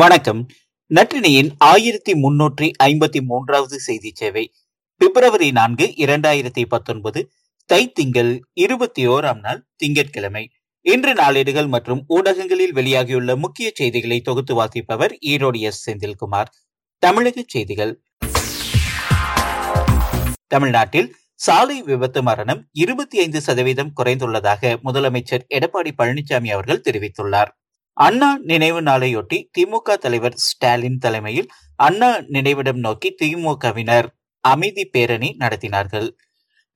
வணக்கம். நற்றினியின் ஆயிரத்தி முன்னூற்றி ஐம்பத்தி மூன்றாவது செய்தி சேவை பிப்ரவரி நான்கு இரண்டாயிரத்தி பத்தொன்பது தை திங்கள் இருபத்தி ஓராம் நாள் திங்கட்கிழமை. இன்று நாளேடுகள் மற்றும் ஊடகங்களில் வெளியாகியுள்ள முக்கிய செய்திகளை தொகுத்து வாசிப்பவர் ஈரோடு எஸ். செந்தில்குமார். தமிழக செய்திகள். தமிழ்நாட்டில் சாலை விபத்து மரணம் இருபத்தி ஐந்து சதவீதம் குறைந்துள்ளதாக முதலமைச்சர் எடப்பாடி பழனிசாமி அவர்கள் தெரிவித்துள்ளார். அண்ணா நினைவு நாளையொட்டி திமுக தலைவர் ஸ்டாலின் தலைமையில் அண்ணா நினைவிடம் நோக்கி திமுகவினர் அமைதி பேரணி நடத்தினார்கள்.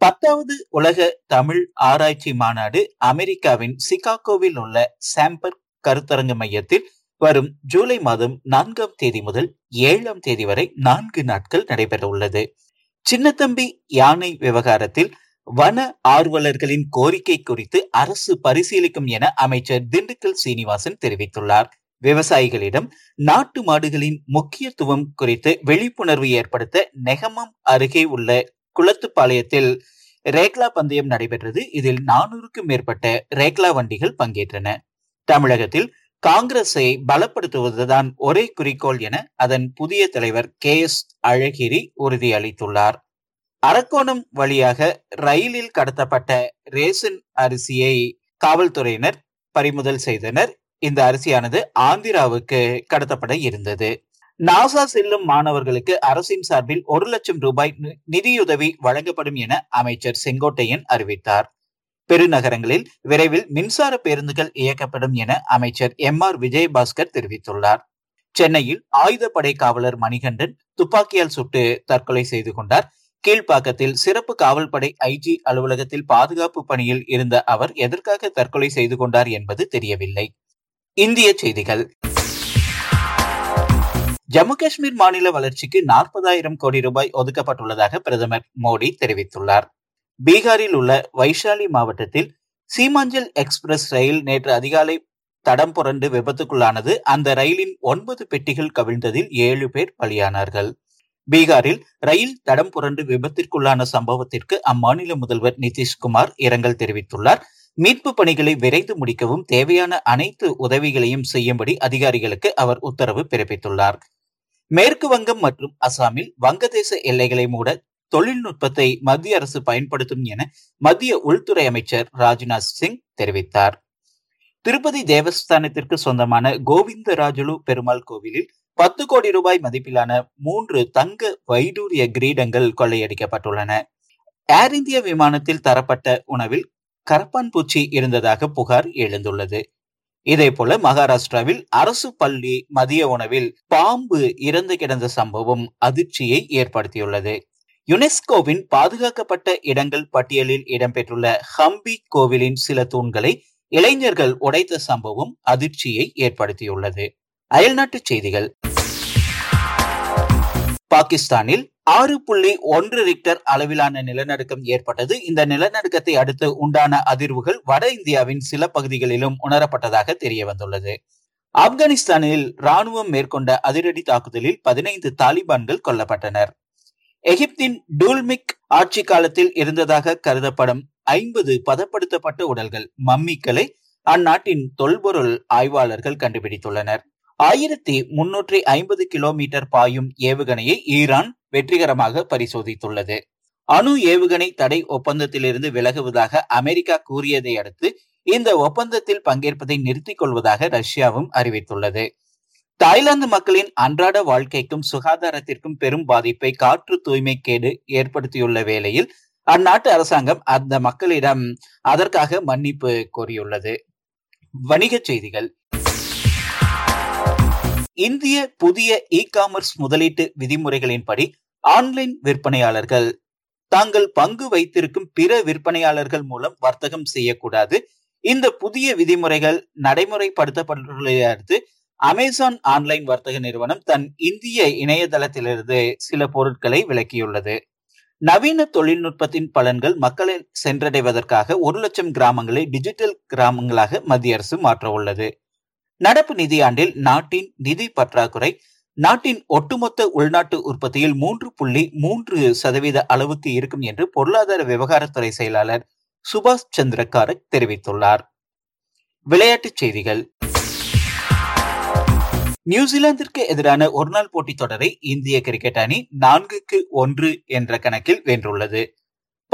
பத்தாவது உலக தமிழ் ஆராய்ச்சி மாநாடு அமெரிக்காவின் சிகாகோவில் உள்ள சாம்பர் கருத்தரங்கு மையத்தில் வரும் ஜூலை மாதம் நான்காம் தேதி முதல் ஏழாம் தேதி வரை நான்கு நாட்கள் நடைபெற உள்ளது சின்னத்தம்பி யானை விவகாரத்தில் வன ஆர்வலர்களின் கோரிக்கை குறித்து அரசு பரிசீலிக்கும் என அமைச்சர் திண்டுக்கல் சீனிவாசன் தெரிவித்துள்ளார். விவசாயிகளிடம் நாட்டு மாடுகளின் முக்கியத்துவம் குறித்து விழிப்புணர்வு ஏற்படுத்த நெகமம் அருகே உள்ள குளத்துப்பாளையத்தில் ரேக்லா பந்தயம் நடைபெற்றது. இதில் நானூறுக்கும் மேற்பட்ட ரேக்லா வண்டிகள் பங்கேற்றன. தமிழகத்தில் காங்கிரஸை பலப்படுத்துவதுதான் ஒரே குறிக்கோள் என அதன் புதிய தலைவர் கே எஸ் அழகிரி உறுதியளித்துள்ளார். அரக்கோணம் வழியாக ரயிலில் கடத்தப்பட்ட ரேசன் அரிசியை காவல்துறையினர் பறிமுதல் செய்தனர். இந்த அரிசியானது ஆந்திராவுக்கு கடத்தப்பட இருந்தது. நாசா செல்லும் மாணவர்களுக்கு அரசின் சார்பில் ஒரு லட்சம் ரூபாய் நிதியுதவி வழங்கப்படும் என அமைச்சர் செங்கோட்டையன் அறிவித்தார். பெருநகரங்களில் விரைவில் மின்சார பேருந்துகள் இயக்கப்படும் என அமைச்சர் எம் ஆர் விஜயபாஸ்கர் தெரிவித்துள்ளார். சென்னையில் ஆயுதப்படை காவலர் மணிகண்டன் துப்பாக்கியால் சுட்டு தற்கொலை செய்து கொண்டார். கீழ்ப்பாக்கத்தில் சிறப்பு காவல்படை ஐஜி அலுவலகத்தில் பாதுகாப்பு பணியில் இருந்த அவர் எதற்காக தற்கொலை செய்து கொண்டார் என்பது தெரியவில்லை. இந்திய செய்திகள். ஜம்மு காஷ்மீர் மாநில வளர்ச்சிக்கு நாற்பதாயிரம் கோடி ரூபாய் ஒதுக்கப்பட்டுள்ளதாக பிரதமர் மோடி தெரிவித்துள்ளார். பீகாரில் உள்ள வைஷாலி மாவட்டத்தில் சீமாஞ்சல் எக்ஸ்பிரஸ் ரயில் நேற்று அதிகாலை தடம் புரண்டு விபத்துக்குள்ளானது. அந்த ரயிலின் ஒன்பது பெட்டிகள் கவிழ்ந்ததில் ஏழு பேர் பலியானார்கள். பீகாரில் ரயில் தடம் புரண்டு விபத்திற்குள்ளான சம்பவத்திற்கு அம்மாநில முதல்வர் நிதிஷ்குமார் இரங்கல் தெரிவித்துள்ளார். மீட்பு பணிகளை விரைந்து முடிக்கவும் தேவையான அனைத்து உதவிகளையும் செய்யும்படி அதிகாரிகளுக்கு அவர் உத்தரவு பிறப்பித்துள்ளார். மேற்கு வங்கம் மற்றும் அசாமில் வங்கதேச எல்லைகளை மூட தொழில்நுட்பத்தை மத்திய அரசு பயன்படுத்தும் என மத்திய உள்துறை அமைச்சர் ராஜ்நாத் சிங் தெரிவித்தார். திருப்பதி தேவஸ்தானத்திற்கு சொந்தமான கோவிந்தராஜுலு பெருமாள் கோவிலில் பத்து கோடி ரூபாய் மதிப்பிலான மூன்று தங்க வைடூரிய கிரீடங்கள் கொள்ளையடிக்கப்பட்டுள்ளன. ஏர் இந்தியா விமானத்தில் தரப்பட்ட உணவில் கரப்பான் பூச்சி இருந்ததாக புகார் எழுந்துள்ளது. இதேபோல மகாராஷ்டிராவில் அரசு பள்ளி மதிய உணவில் பாம்பு இறந்து கிடந்த சம்பவம் அதிர்ச்சியை ஏற்படுத்தியுள்ளது. யுனெஸ்கோவின் பாதுகாக்கப்பட்ட இடங்கள் பட்டியலில் இடம்பெற்றுள்ள ஹம்பி கோவிலின் சில தூண்களை இளைஞர்கள் உடைத்த சம்பவம் அதிர்ச்சியை ஏற்படுத்தியுள்ளது. அயல்நாட்டு செய்திகள். பாகிஸ்தானில் ஆறு புள்ளி ஒன்று ரிக்டர் அளவிலான நிலநடுக்கம் ஏற்பட்டது. இந்த நிலநடுக்கத்தை அடுத்து உண்டான அதிர்வுகள் வட இந்தியாவின் சில பகுதிகளிலும் உணரப்பட்டதாக தெரிய வந்துள்ளது ஆப்கானிஸ்தானில் ராணுவம் மேற்கொண்ட அதிரடி தாக்குதலில் பதினைந்து தாலிபான்கள் கொல்லப்பட்டனர். எகிப்தின் டூல்மிக் ஆட்சி காலத்தில் இருந்ததாக கருதப்படும் ஐம்பது பதப்படுத்தப்பட்ட உடல்கள் மம்மிக்களை அந்நாட்டின் தொல்பொருள் ஆய்வாளர்கள் கண்டுபிடித்துள்ளனர். ஆயிரத்தி முன்னூற்றி ஐம்பது கிலோமீட்டர் பாயும் ஏவுகணையை ஈரான் வெற்றிகரமாக பரிசோதித்துள்ளது. அணு ஏவுகணை தடை ஒப்பந்தத்திலிருந்து விலகுவதாக அமெரிக்கா கூறியதை அடுத்து இந்த ஒப்பந்தத்தில் பங்கேற்பதை நிறுத்திக் கொள்வதாக ரஷ்யாவும் அறிவித்துள்ளது. தாய்லாந்து மக்களின் அன்றாட வாழ்க்கைக்கும் சுகாதாரத்திற்கும் பெரும் பாதிப்பை காற்று தூய்மை கேடு ஏற்படுத்தியுள்ள வேளையில் அந்நாட்டு அரசாங்கம் அந்த மக்களிடம் அதற்காக மன்னிப்பு கோரியுள்ளது. வணிகச் செய்திகள். இந்திய புதிய இ காமர்ஸ் முதலீட்டு விதிமுறைகளின்படி ஆன்லைன் விற்பனையாளர்கள் தாங்கள் பங்கு வைத்திருக்கும் பிற விற்பனையாளர்கள் மூலம் வர்த்தகம் செய்யக்கூடாது. இந்த புதிய விதிமுறைகள் நடைமுறைப்படுத்தப்பட்டுள்ளது அமேசான் ஆன்லைன் வர்த்தக நிறுவனம் தன் இந்திய இணையதளத்திலிருந்து சில பொருட்களை விலக்கியுள்ளது. நவீன தொழில்நுட்பத்தின் பலன்கள் மக்களை சென்றடைவதற்காக ஒரு லட்சம் கிராமங்களை டிஜிட்டல் கிராமங்களாக மத்திய அரசு மாற்ற உள்ளது நடப்பு நிதியாண்டில் நாட்டின் நிதி பற்றாக்குறை நாட்டின் ஒட்டுமொத்த உள்நாட்டு உற்பத்தியில் மூன்று புள்ளி மூன்று சதவீத அளவுக்கு இருக்கும் என்று பொருளாதார விவகாரத்துறை செயலாளர் சுபாஷ் சந்திர காரக் தெரிவித்துள்ளார். விளையாட்டுச் செய்திகள். நியூசிலாந்திற்கு எதிரான ஒருநாள் போட்டித் தொடரை இந்திய கிரிக்கெட் அணி நான்குக்கு ஒன்று என்ற கணக்கில் வென்றுள்ளது.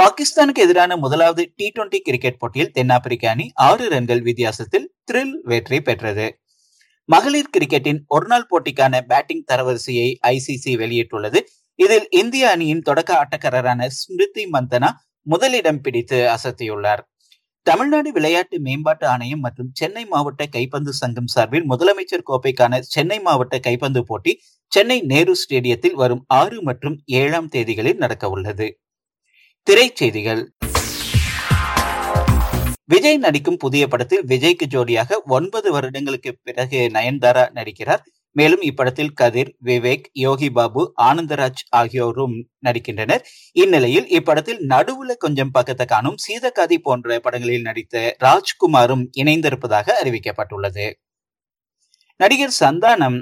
பாகிஸ்தானுக்கு எதிரான முதலாவது டி டுவெண்டி கிரிக்கெட் போட்டியில் தென்னாப்பிரிக்க அணி ஆறு ரன்கள் வித்தியாசத்தில் த்ரில் வெற்றி பெற்றது. மகளிர் கிரிக்கெட்டின் ஒருநாள் போட்டிக்கான பேட்டிங் தரவரிசையை ஐசிசி வெளியிட்டுள்ளது. இதில் இந்திய அணியின் தொடக்க ஆட்டக்காரரான ஸ்மிருதி மந்தனா முதலிடம் பிடித்து அசத்தியுள்ளார். தமிழ்நாடு விளையாட்டு மேம்பாட்டு ஆணையம் மற்றும் சென்னை மாவட்ட கைப்பந்து சங்கம் சார்பில் முதலமைச்சர் கோப்பைக்கான சென்னை மாவட்ட கைப்பந்து போட்டி சென்னை நேரு ஸ்டேடியத்தில் வரும் ஆறு மற்றும் ஏழாம் தேதிகளில் நடக்க உள்ளது திரைச்செய்திகள் விஜய் நடிக்கும் புதிய படத்தில் விஜய்க்கு ஜோடியாக ஒன்பது வருடங்களுக்கு பிறகு நயன்தாரா நடிக்கிறார். மேலும் இப்படத்தில் கதிர் விவேக் யோகி பாபு ஆனந்தராஜ் ஆகியோரும் நடிக்கின்றனர். இந்நிலையில் இப்படத்தில் நடுவுல கொஞ்சம் பக்கத்தை காணும் சீதகாதி போன்ற படங்களில் நடித்த ராஜ்குமாரும் இணைந்திருப்பதாக அறிவிக்கப்பட்டுள்ளது. நடிகர் சந்தானம்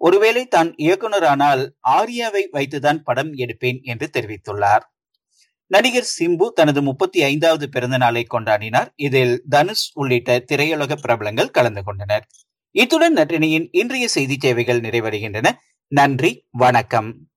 ஒருவேளை தான் இயக்குனரானால் ஆர்யாவை வைத்துதான் படம் எடுப்பேன் என்று தெரிவித்துள்ளார். நடிகர் சிம்பு தனது முப்பத்தி ஐந்தாவது பிறந்த நாளை கொண்டாடினார். இதில் தனுஷ் உள்ளிட்ட திரையுலக பிரபலங்கள் கலந்து கொண்டனர். இத்துடன் நற்றினியின் இன்றைய செய்தி சேவைகள் நிறைவடைகின்றன. நன்றி வணக்கம்.